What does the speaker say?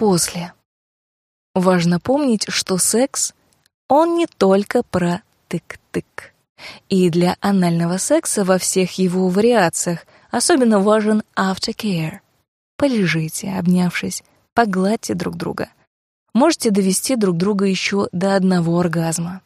после. Важно помнить, что секс он не только про тык-тык. И для анального секса во всех его вариациях особенно важен aftercare. Полежите, обнявшись, погладьте друг друга. Можете довести друг друга еще до одного оргазма.